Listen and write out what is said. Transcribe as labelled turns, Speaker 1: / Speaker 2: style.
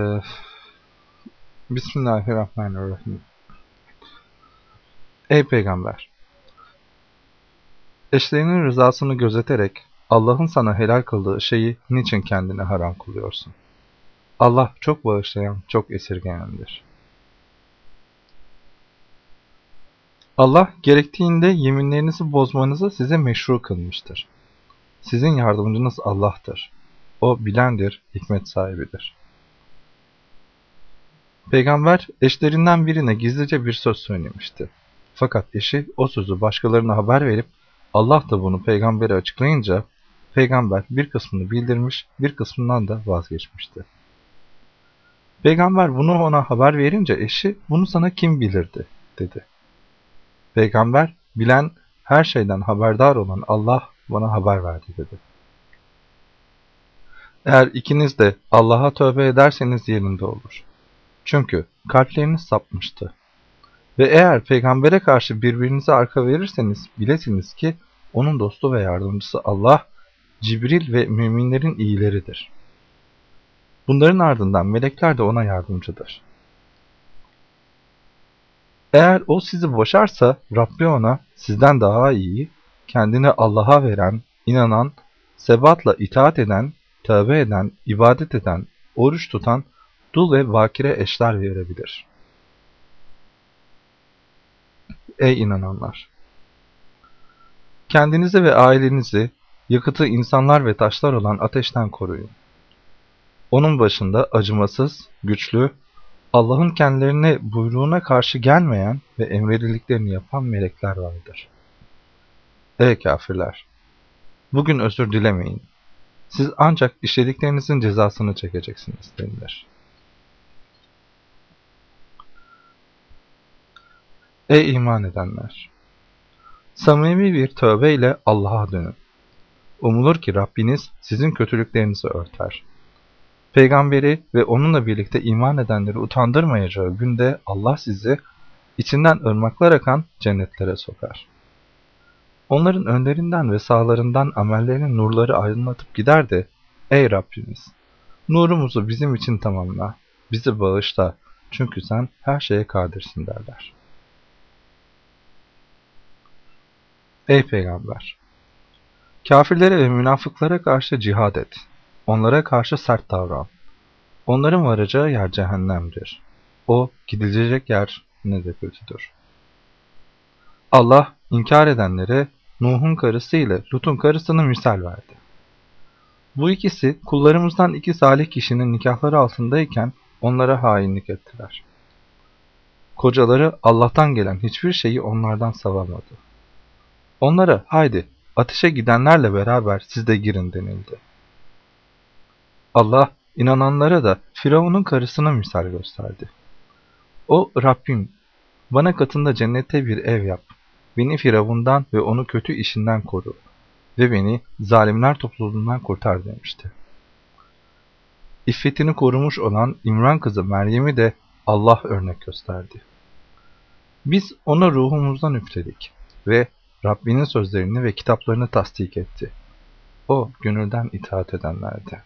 Speaker 1: Ee, Bismillahirrahmanirrahim. Ey Peygamber! Eşlerinin rızasını gözeterek Allah'ın sana helal kıldığı şeyi niçin kendine haram kılıyorsun? Allah çok bağışlayan, çok esirgeyendir. Allah gerektiğinde yeminlerinizi bozmanızı size meşru kılmıştır. Sizin yardımcınız Allah'tır. O bilendir, hikmet sahibidir. Peygamber eşlerinden birine gizlice bir söz söylemişti. Fakat eşi o sözü başkalarına haber verip Allah da bunu peygambere açıklayınca peygamber bir kısmını bildirmiş bir kısmından da vazgeçmişti. Peygamber bunu ona haber verince eşi bunu sana kim bilirdi dedi. Peygamber bilen her şeyden haberdar olan Allah bana haber verdi dedi. Eğer ikiniz de Allah'a tövbe ederseniz yerinde olur. Çünkü kalpleriniz sapmıştı. Ve eğer peygambere karşı birbirinize arka verirseniz bilesiniz ki onun dostu ve yardımcısı Allah, Cibril ve müminlerin iyileridir. Bunların ardından melekler de ona yardımcıdır. Eğer o sizi boşarsa Rabbi ona sizden daha iyi, kendini Allah'a veren, inanan, sebatla itaat eden, tövbe eden, ibadet eden, oruç tutan, dul ve bakire eşler verebilir. Ey inananlar! Kendinizi ve ailenizi yakıtı insanlar ve taşlar olan ateşten koruyun. Onun başında acımasız, güçlü, Allah'ın kendilerine buyruğuna karşı gelmeyen ve emredildiklerini yapan melekler vardır. Ey kafirler! Bugün özür dilemeyin. Siz ancak işlediklerinizin cezasını çekeceksiniz denilir. Ey iman edenler! Samimi bir tövbe ile Allah'a dönün. Umulur ki Rabbiniz sizin kötülüklerinizi örter. Peygamberi ve onunla birlikte iman edenleri utandırmayacağı günde Allah sizi içinden ırmaklar akan cennetlere sokar. Onların önlerinden ve sağlarından amellerinin nurları aydınlatıp gider de, Ey Rabbimiz! Nurumuzu bizim için tamamla, bizi bağışla, çünkü sen her şeye kadirsin derler. Ey Peygamber! Kafirlere ve münafıklara karşı cihad et. Onlara karşı sert davran. Onların varacağı yer cehennemdir. O gidilecek yer ne de kötüdür. Allah inkar edenlere Nuh'un karısı ile Lut'un karısını misal verdi. Bu ikisi kullarımızdan iki salih kişinin nikahları altındayken onlara hainlik ettiler. Kocaları Allah'tan gelen hiçbir şeyi onlardan savamadı. Onlara haydi ateşe gidenlerle beraber siz de girin denildi. Allah inananlara da Firavun'un karısına misal gösterdi. O Rabbim bana katında cennette bir ev yap. Beni Firavundan ve onu kötü işinden koru ve beni zalimler topluluğundan kurtar demişti. İffetini korumuş olan İmran kızı Meryem'i de Allah örnek gösterdi. Biz ona ruhumuzdan üfledik ve Rabbinin sözlerini ve kitaplarını tasdik etti. O gönülden itaat edenlerdi.